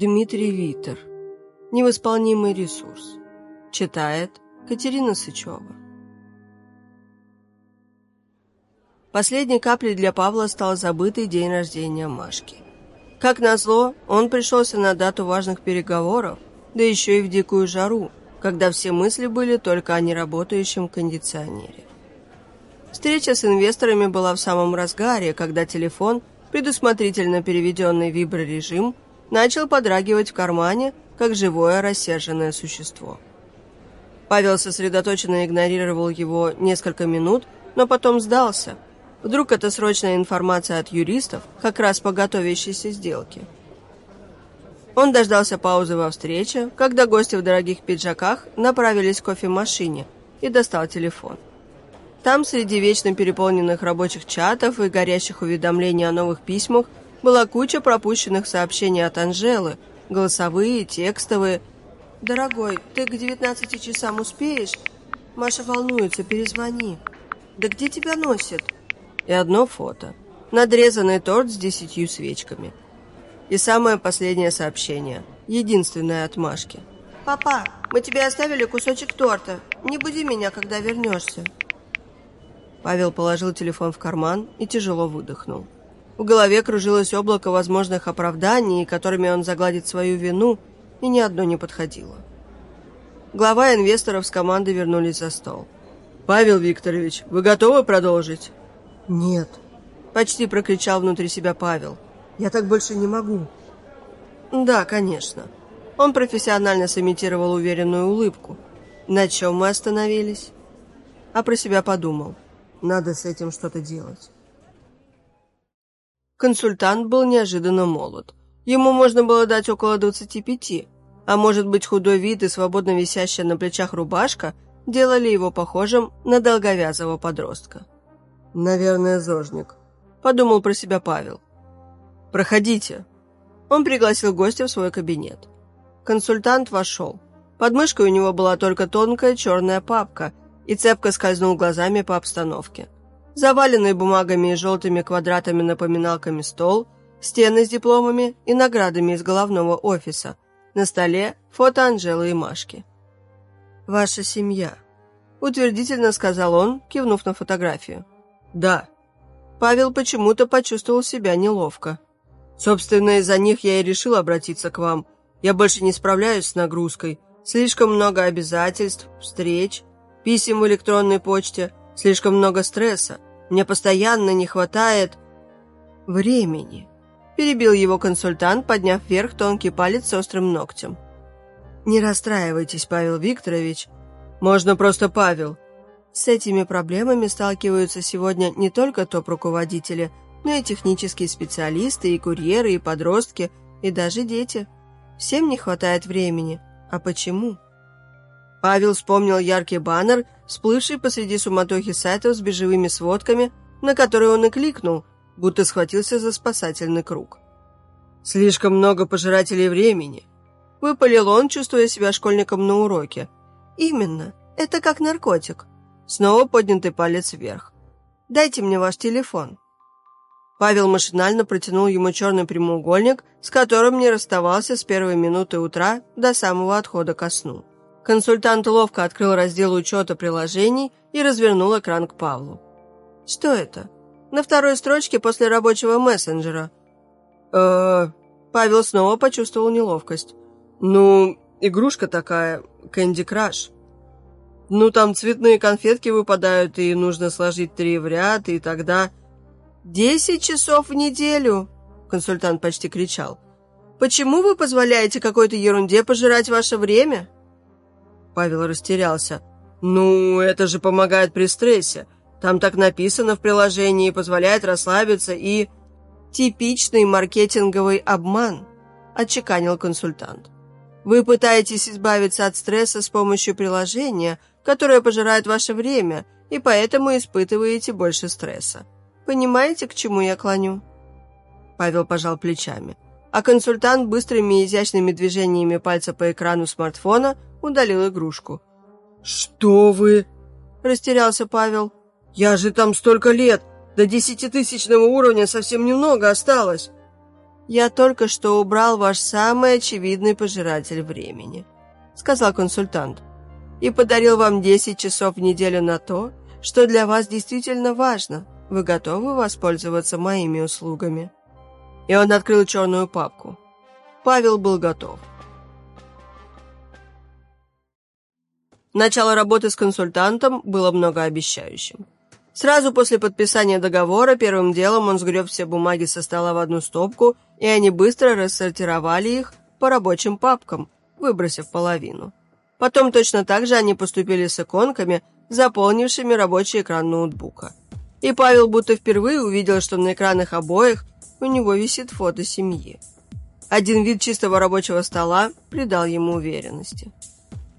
Дмитрий Витер. Невосполнимый ресурс. Читает Катерина Сычева. Последней каплей для Павла стал забытый день рождения Машки. Как назло, он пришелся на дату важных переговоров, да еще и в дикую жару, когда все мысли были только о неработающем кондиционере. Встреча с инвесторами была в самом разгаре, когда телефон, предусмотрительно переведенный в виброрежим, начал подрагивать в кармане, как живое рассерженное существо. Павел сосредоточенно игнорировал его несколько минут, но потом сдался. Вдруг это срочная информация от юристов, как раз по готовящейся сделке. Он дождался паузы во встрече, когда гости в дорогих пиджаках направились к кофемашине и достал телефон. Там, среди вечно переполненных рабочих чатов и горящих уведомлений о новых письмах, была куча пропущенных сообщений от Анжелы, голосовые, текстовые. «Дорогой, ты к 19 часам успеешь? Маша волнуется, перезвони». «Да где тебя носит?» И одно фото. Надрезанный торт с десятью свечками. И самое последнее сообщение. Единственное от Машки. «Папа, мы тебе оставили кусочек торта. Не буди меня, когда вернешься». Павел положил телефон в карман и тяжело выдохнул. В голове кружилось облако возможных оправданий, которыми он загладит свою вину, и ни одно не подходило. Глава инвесторов с командой вернулись за стол. «Павел Викторович, вы готовы продолжить?» «Нет», — почти прокричал внутри себя Павел. «Я так больше не могу». «Да, конечно». Он профессионально сымитировал уверенную улыбку. «На чем мы остановились?» А про себя подумал. «Надо с этим что-то делать». Консультант был неожиданно молод. Ему можно было дать около 25, а может быть худой вид и свободно висящая на плечах рубашка делали его похожим на долговязого подростка. «Наверное, зожник», — подумал про себя Павел. «Проходите». Он пригласил гостя в свой кабинет. Консультант вошел. Под мышкой у него была только тонкая черная папка и цепко скользнул глазами по обстановке заваленный бумагами и желтыми квадратами-напоминалками стол, стены с дипломами и наградами из головного офиса. На столе фото Анжелы и Машки. «Ваша семья», — утвердительно сказал он, кивнув на фотографию. «Да». Павел почему-то почувствовал себя неловко. «Собственно, из-за них я и решил обратиться к вам. Я больше не справляюсь с нагрузкой. Слишком много обязательств, встреч, писем в электронной почте, слишком много стресса. Мне постоянно не хватает времени», – перебил его консультант, подняв вверх тонкий палец с острым ногтем. «Не расстраивайтесь, Павел Викторович. Можно просто Павел. С этими проблемами сталкиваются сегодня не только топ-руководители, но и технические специалисты, и курьеры, и подростки, и даже дети. Всем не хватает времени. А почему?» Павел вспомнил яркий баннер, всплывший посреди суматохи сайтов с бежевыми сводками, на который он и кликнул, будто схватился за спасательный круг. «Слишком много пожирателей времени», — выпалил он, чувствуя себя школьником на уроке. «Именно. Это как наркотик». Снова поднятый палец вверх. «Дайте мне ваш телефон». Павел машинально протянул ему черный прямоугольник, с которым не расставался с первой минуты утра до самого отхода ко сну. Консультант ловко открыл раздел учета приложений и развернул экран к Павлу. «Что это?» «На второй строчке после рабочего мессенджера». «Э-э...» Павел снова почувствовал неловкость. «Ну, игрушка такая, Кэнди Краш». «Ну, там цветные конфетки выпадают, и нужно сложить три в ряд, и тогда...» «Десять часов в неделю!» Консультант почти кричал. «Почему вы позволяете какой-то ерунде пожирать ваше время?» Павел растерялся. «Ну, это же помогает при стрессе. Там так написано в приложении, позволяет расслабиться и...» «Типичный маркетинговый обман», – отчеканил консультант. «Вы пытаетесь избавиться от стресса с помощью приложения, которое пожирает ваше время, и поэтому испытываете больше стресса. Понимаете, к чему я клоню?» Павел пожал плечами, а консультант быстрыми изящными движениями пальца по экрану смартфона – удалил игрушку. «Что вы?» – растерялся Павел. «Я же там столько лет! До десятитысячного уровня совсем немного осталось!» «Я только что убрал ваш самый очевидный пожиратель времени», — сказал консультант, «и подарил вам 10 часов в неделю на то, что для вас действительно важно. Вы готовы воспользоваться моими услугами?» И он открыл черную папку. Павел был готов. Начало работы с консультантом было многообещающим. Сразу после подписания договора первым делом он сгреб все бумаги со стола в одну стопку, и они быстро рассортировали их по рабочим папкам, выбросив половину. Потом точно так же они поступили с иконками, заполнившими рабочий экран ноутбука. И Павел будто впервые увидел, что на экранах обоих у него висит фото семьи. Один вид чистого рабочего стола придал ему уверенности.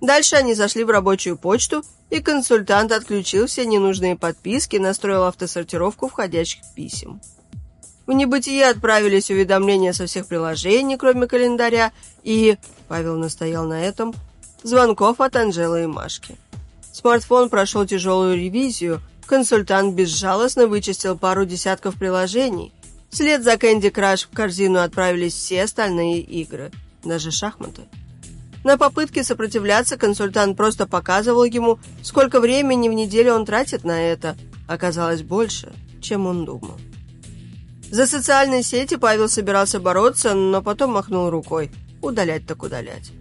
Дальше они зашли в рабочую почту, и консультант отключил все ненужные подписки, настроил автосортировку входящих писем. В небытие отправились уведомления со всех приложений, кроме календаря, и, Павел настоял на этом, звонков от Анжелы и Машки. Смартфон прошел тяжелую ревизию, консультант безжалостно вычистил пару десятков приложений. Вслед за Кэнди Краш в корзину отправились все остальные игры, даже шахматы. На попытке сопротивляться консультант просто показывал ему, сколько времени в неделю он тратит на это. Оказалось больше, чем он думал. За социальные сети Павел собирался бороться, но потом махнул рукой. Удалять так удалять.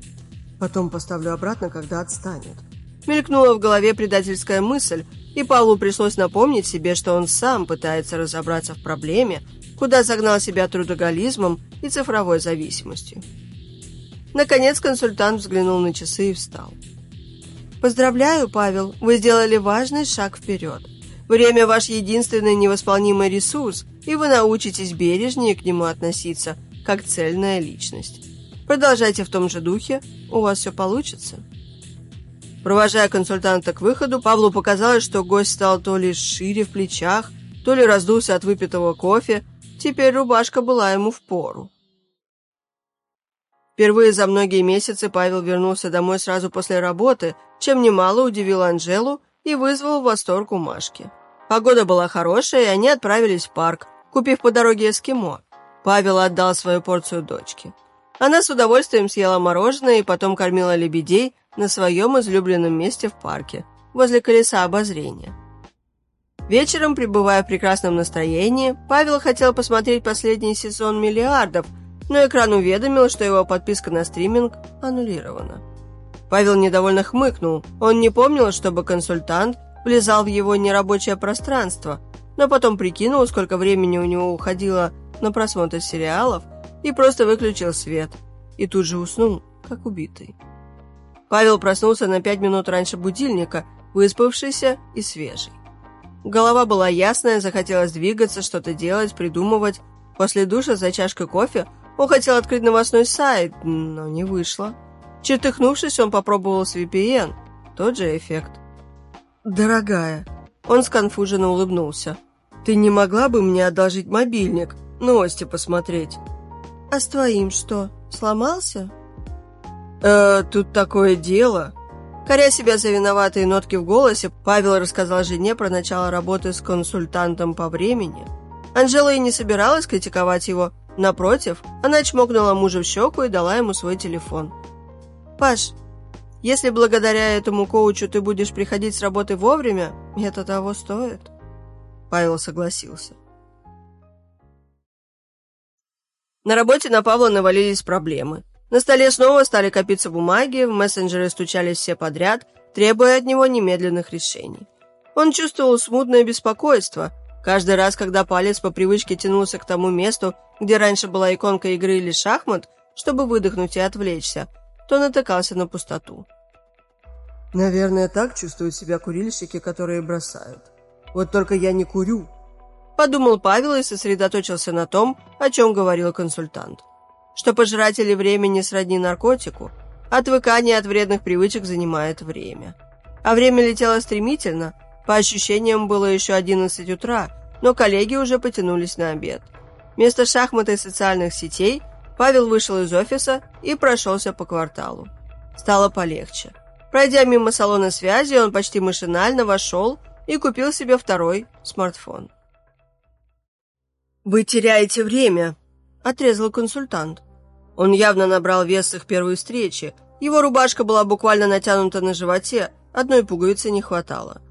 Потом поставлю обратно, когда отстанет. Мелькнула в голове предательская мысль, и Павлу пришлось напомнить себе, что он сам пытается разобраться в проблеме, куда загнал себя трудоголизмом и цифровой зависимостью. Наконец консультант взглянул на часы и встал. «Поздравляю, Павел, вы сделали важный шаг вперед. Время – ваш единственный невосполнимый ресурс, и вы научитесь бережнее к нему относиться, как цельная личность. Продолжайте в том же духе, у вас все получится». Провожая консультанта к выходу, Павлу показалось, что гость стал то ли шире в плечах, то ли раздулся от выпитого кофе. Теперь рубашка была ему в пору. Впервые за многие месяцы Павел вернулся домой сразу после работы, чем немало удивил Анжелу и вызвал восторг у Машки. Погода была хорошая, и они отправились в парк, купив по дороге эскимо. Павел отдал свою порцию дочке. Она с удовольствием съела мороженое и потом кормила лебедей на своем излюбленном месте в парке, возле колеса обозрения. Вечером, пребывая в прекрасном настроении, Павел хотел посмотреть последний сезон «Миллиардов», но экран уведомил, что его подписка на стриминг аннулирована. Павел недовольно хмыкнул. Он не помнил, чтобы консультант влезал в его нерабочее пространство, но потом прикинул, сколько времени у него уходило на просмотр сериалов, и просто выключил свет. И тут же уснул, как убитый. Павел проснулся на пять минут раньше будильника, выспавшийся и свежий. Голова была ясная, захотелось двигаться, что-то делать, придумывать. После душа за чашкой кофе он хотел открыть новостной сайт, но не вышло. Чертыхнувшись, он попробовал с VPN. Тот же эффект. «Дорогая», он сконфуженно улыбнулся. «Ты не могла бы мне одолжить мобильник? Новости посмотреть?» «А с твоим что, сломался?» «Э, тут такое дело». Коря себя за виноватые нотки в голосе, Павел рассказал жене про начало работы с консультантом по времени. Анжела и не собиралась критиковать его, Напротив, она чмокнула мужа в щеку и дала ему свой телефон. «Паш, если благодаря этому коучу ты будешь приходить с работы вовремя, это того стоит». Павел согласился. На работе на Павла навалились проблемы. На столе снова стали копиться бумаги, в мессенджеры стучались все подряд, требуя от него немедленных решений. Он чувствовал смутное беспокойство, Каждый раз, когда палец по привычке тянулся к тому месту, где раньше была иконка игры или шахмат, чтобы выдохнуть и отвлечься, то натыкался на пустоту. «Наверное, так чувствуют себя курильщики, которые бросают. Вот только я не курю», — подумал Павел и сосредоточился на том, о чем говорил консультант. Что пожиратели времени сродни наркотику, отвыкание от вредных привычек занимает время. А время летело стремительно — по ощущениям, было еще 11 утра, но коллеги уже потянулись на обед. Вместо шахмат и социальных сетей Павел вышел из офиса и прошелся по кварталу. Стало полегче. Пройдя мимо салона связи, он почти машинально вошел и купил себе второй смартфон. «Вы теряете время», — отрезал консультант. Он явно набрал вес с их первой встречи. Его рубашка была буквально натянута на животе, одной пуговицы не хватало.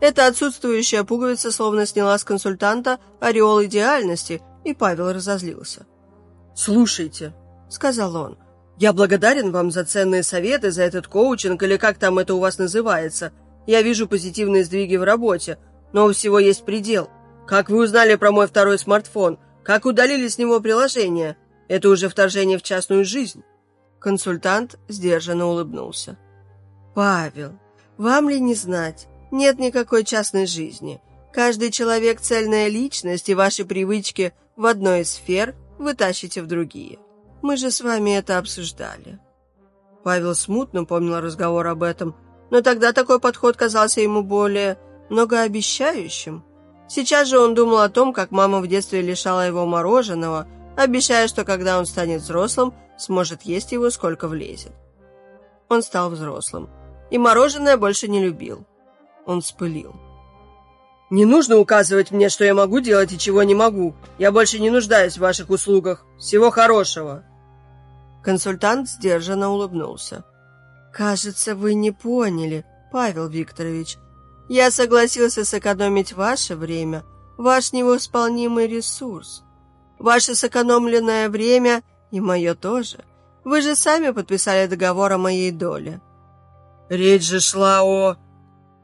Эта отсутствующая пуговица словно сняла с консультанта ореол идеальности, и Павел разозлился. «Слушайте», — сказал он, — «я благодарен вам за ценные советы, за этот коучинг, или как там это у вас называется. Я вижу позитивные сдвиги в работе, но у всего есть предел. Как вы узнали про мой второй смартфон? Как удалили с него приложение? Это уже вторжение в частную жизнь». Консультант сдержанно улыбнулся. «Павел, вам ли не знать? Нет никакой частной жизни. Каждый человек – цельная личность, и ваши привычки в одной из сфер вы тащите в другие. Мы же с вами это обсуждали». Павел смутно помнил разговор об этом, но тогда такой подход казался ему более многообещающим. Сейчас же он думал о том, как мама в детстве лишала его мороженого, обещая, что когда он станет взрослым, сможет есть его сколько влезет. Он стал взрослым, и мороженое больше не любил. Он спылил. «Не нужно указывать мне, что я могу делать и чего не могу. Я больше не нуждаюсь в ваших услугах. Всего хорошего!» Консультант сдержанно улыбнулся. «Кажется, вы не поняли, Павел Викторович. Я согласился сэкономить ваше время, ваш невосполнимый ресурс. Ваше сэкономленное время и мое тоже. Вы же сами подписали договор о моей доле». «Речь же шла о...»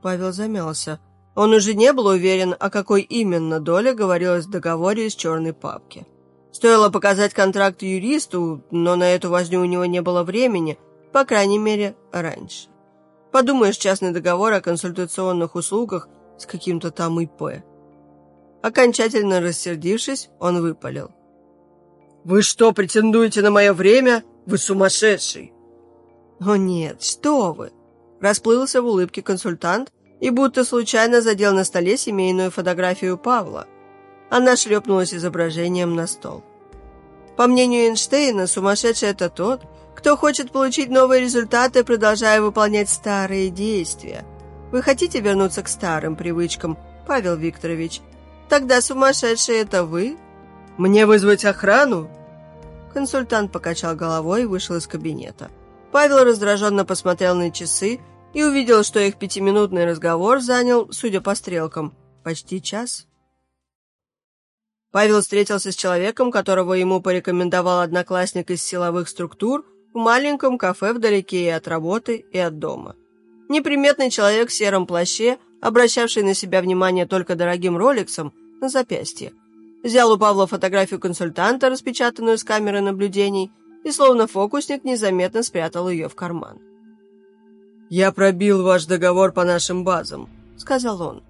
Павел замялся. Он уже не был уверен, о какой именно доле говорилось в договоре из черной папки. Стоило показать контракт юристу, но на эту возню у него не было времени, по крайней мере, раньше. Подумаешь, частный договор о консультационных услугах с каким-то там ИП. Окончательно рассердившись, он выпалил. «Вы что, претендуете на мое время? Вы сумасшедший!» «О нет, что вы!» Расплылся в улыбке консультант и будто случайно задел на столе семейную фотографию Павла. Она шлепнулась изображением на стол. По мнению Эйнштейна, сумасшедший – это тот, кто хочет получить новые результаты, продолжая выполнять старые действия. Вы хотите вернуться к старым привычкам, Павел Викторович? Тогда сумасшедший – это вы? Мне вызвать охрану? Консультант покачал головой и вышел из кабинета. Павел раздраженно посмотрел на часы и увидел, что их пятиминутный разговор занял, судя по стрелкам, почти час. Павел встретился с человеком, которого ему порекомендовал одноклассник из силовых структур в маленьком кафе вдалеке и от работы, и от дома. Неприметный человек в сером плаще, обращавший на себя внимание только дорогим роликсом на запястье, взял у Павла фотографию консультанта, распечатанную с камеры наблюдений, и словно фокусник незаметно спрятал ее в карман. «Я пробил ваш договор по нашим базам», — сказал он.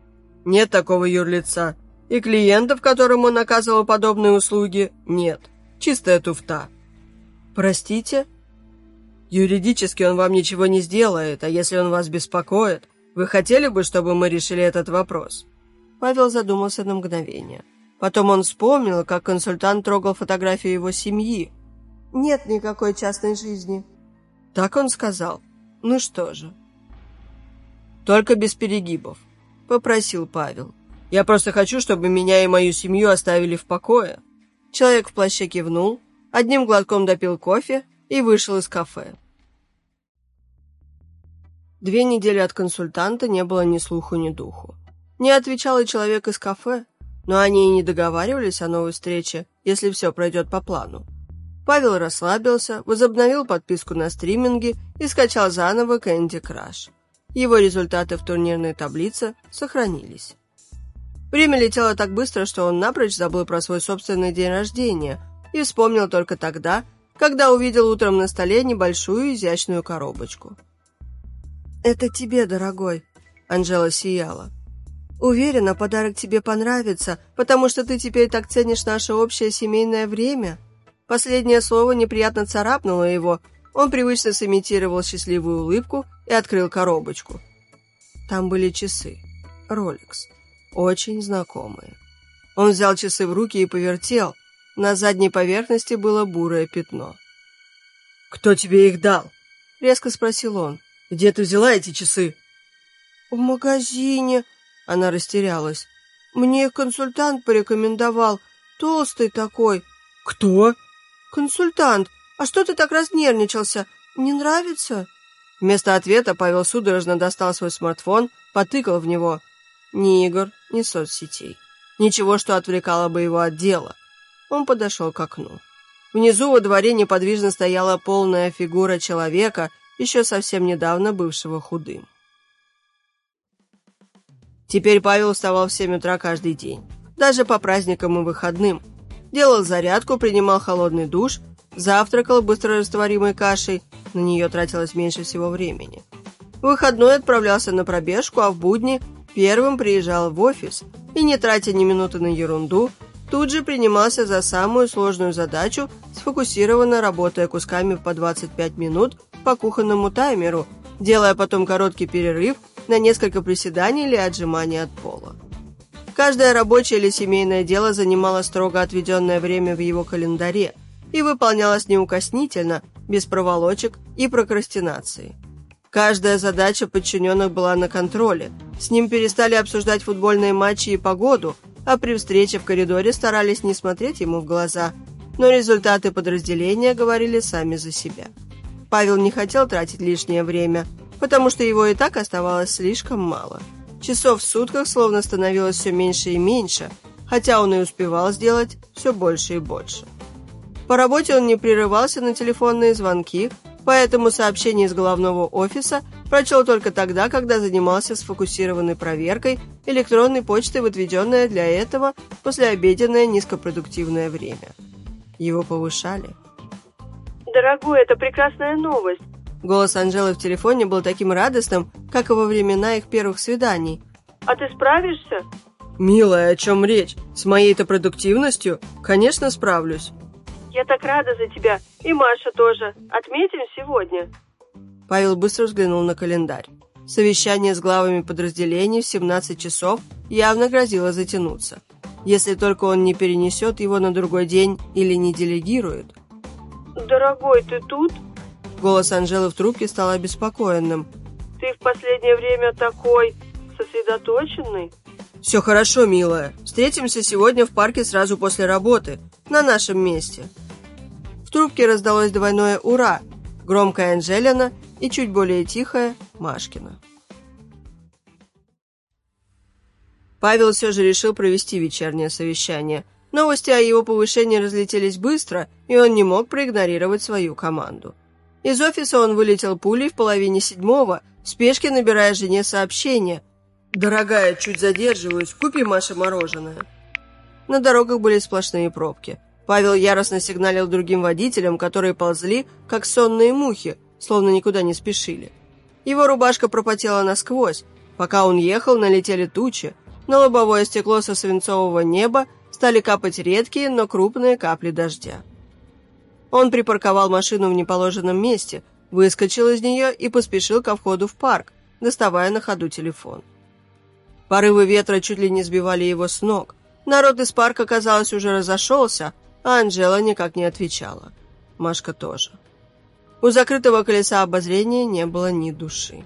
«Нет такого юрлица, и клиентов, которым он оказывал подобные услуги, нет. Чистая туфта». «Простите?» «Юридически он вам ничего не сделает, а если он вас беспокоит, вы хотели бы, чтобы мы решили этот вопрос?» Павел задумался на мгновение. Потом он вспомнил, как консультант трогал фотографию его семьи, нет никакой частной жизни». Так он сказал. «Ну что же». «Только без перегибов», — попросил Павел. «Я просто хочу, чтобы меня и мою семью оставили в покое». Человек в плаще кивнул, одним глотком допил кофе и вышел из кафе. Две недели от консультанта не было ни слуху, ни духу. Не отвечал и человек из кафе, но они и не договаривались о новой встрече, если все пройдет по плану. Павел расслабился, возобновил подписку на стриминге и скачал заново Candy Crush. Его результаты в турнирной таблице сохранились. Время летело так быстро, что он напрочь забыл про свой собственный день рождения и вспомнил только тогда, когда увидел утром на столе небольшую изящную коробочку. «Это тебе, дорогой», — Анжела сияла. «Уверена, подарок тебе понравится, потому что ты теперь так ценишь наше общее семейное время». Последнее слово неприятно царапнуло его. Он привычно сымитировал счастливую улыбку и открыл коробочку. Там были часы. Rolex. Очень знакомые. Он взял часы в руки и повертел. На задней поверхности было бурое пятно. «Кто тебе их дал?» — резко спросил он. «Где ты взяла эти часы?» «В магазине», — она растерялась. «Мне консультант порекомендовал. Толстый такой, «Кто?» «Консультант. А что ты так разнервничался? Не нравится?» Вместо ответа Павел судорожно достал свой смартфон, потыкал в него. Ни игр, ни соцсетей. Ничего, что отвлекало бы его от дела. Он подошел к окну. Внизу во дворе неподвижно стояла полная фигура человека, еще совсем недавно бывшего худым. Теперь Павел вставал в 7 утра каждый день, даже по праздникам и выходным. Делал зарядку, принимал холодный душ, завтракал быстрорастворимой кашей, на нее тратилось меньше всего времени. В выходной отправлялся на пробежку, а в будни первым приезжал в офис и, не тратя ни минуты на ерунду, тут же принимался за самую сложную задачу, сфокусированно работая кусками по 25 минут по кухонному таймеру, делая потом короткий перерыв на несколько приседаний или отжиманий от пола. Каждое рабочее или семейное дело занимало строго отведенное время в его календаре и выполнялось неукоснительно, без проволочек и прокрастинации. Каждая задача подчиненных была на контроле. С ним перестали обсуждать футбольные матчи и погоду, а при встрече в коридоре старались не смотреть ему в глаза. Но результаты подразделения говорили сами за себя. Павел не хотел тратить лишнее время, потому что его и так оставалось слишком мало. Часов в сутках словно становилось все меньше и меньше, хотя он и успевал сделать все больше и больше. По работе он не прерывался на телефонные звонки, поэтому сообщение из головного офиса прочел только тогда, когда занимался сфокусированной проверкой электронной почты в отведенное для этого послеобеденное низкопродуктивное время. Его повышали – дорогой, это прекрасная новость!» Голос Анжелы в телефоне был таким радостным, как и во времена их первых свиданий. «А ты справишься?» «Милая, о чем речь? С моей-то продуктивностью? Конечно, справлюсь!» «Я так рада за тебя, и Маша тоже. Отметим сегодня!» Павел быстро взглянул на календарь. Совещание с главами подразделений в 17 часов явно грозило затянуться. Если только он не перенесет его на другой день или не делегирует – «Дорогой, ты тут?» Голос Анжелы в трубке стал обеспокоенным. «Ты в последнее время такой сосредоточенный?» «Все хорошо, милая. Встретимся сегодня в парке сразу после работы, на нашем месте». В трубке раздалось двойное «Ура!» Громкая Анжелина и чуть более тихая Машкина. Павел все же решил провести вечернее совещание – Новости о его повышении разлетелись быстро, и он не мог проигнорировать свою команду. Из офиса он вылетел пулей в половине седьмого, в спешке набирая жене сообщение. «Дорогая, чуть задерживаюсь, купи Маше мороженое». На дорогах были сплошные пробки. Павел яростно сигналил другим водителям, которые ползли, как сонные мухи, словно никуда не спешили. Его рубашка пропотела насквозь. Пока он ехал, налетели тучи. На лобовое стекло со свинцового неба стали капать редкие, но крупные капли дождя. Он припарковал машину в неположенном месте, выскочил из нее и поспешил ко входу в парк, доставая на ходу телефон. Порывы ветра чуть ли не сбивали его с ног. Народ из парка, казалось, уже разошелся, а Анжела никак не отвечала. Машка тоже. У закрытого колеса обозрения не было ни души.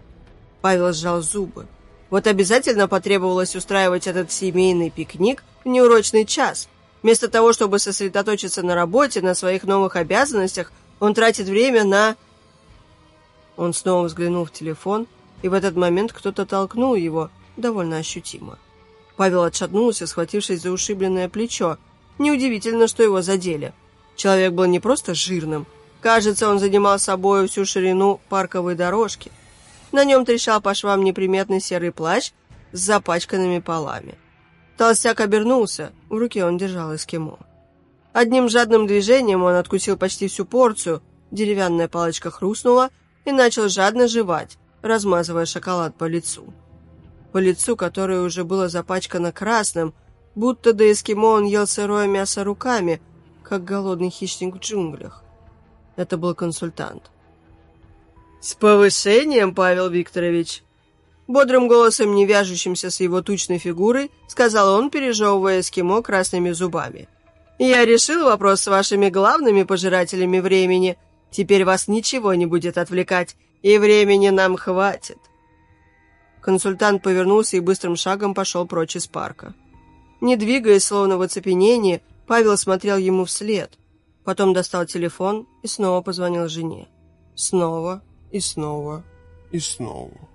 Павел сжал зубы. Вот обязательно потребовалось устраивать этот семейный пикник в неурочный час. Вместо того, чтобы сосредоточиться на работе, на своих новых обязанностях, он тратит время на... Он снова взглянул в телефон, и в этот момент кто-то толкнул его довольно ощутимо. Павел отшатнулся, схватившись за ушибленное плечо. Неудивительно, что его задели. Человек был не просто жирным. Кажется, он занимал собой всю ширину парковой дорожки. На нем трещал по швам неприметный серый плащ с запачканными полами. Толстяк обернулся, в руке он держал эскимо. Одним жадным движением он откусил почти всю порцию, деревянная палочка хрустнула и начал жадно жевать, размазывая шоколад по лицу. По лицу, которое уже было запачкано красным, будто до эскимо он ел сырое мясо руками, как голодный хищник в джунглях. Это был консультант. «С повышением, Павел Викторович!» Бодрым голосом, не вяжущимся с его тучной фигурой, сказал он, пережевывая эскимо красными зубами. «Я решил вопрос с вашими главными пожирателями времени. Теперь вас ничего не будет отвлекать, и времени нам хватит». Консультант повернулся и быстрым шагом пошел прочь из парка. Не двигаясь, словно в оцепенении, Павел смотрел ему вслед. Потом достал телефон и снова позвонил жене. Снова и снова и снова.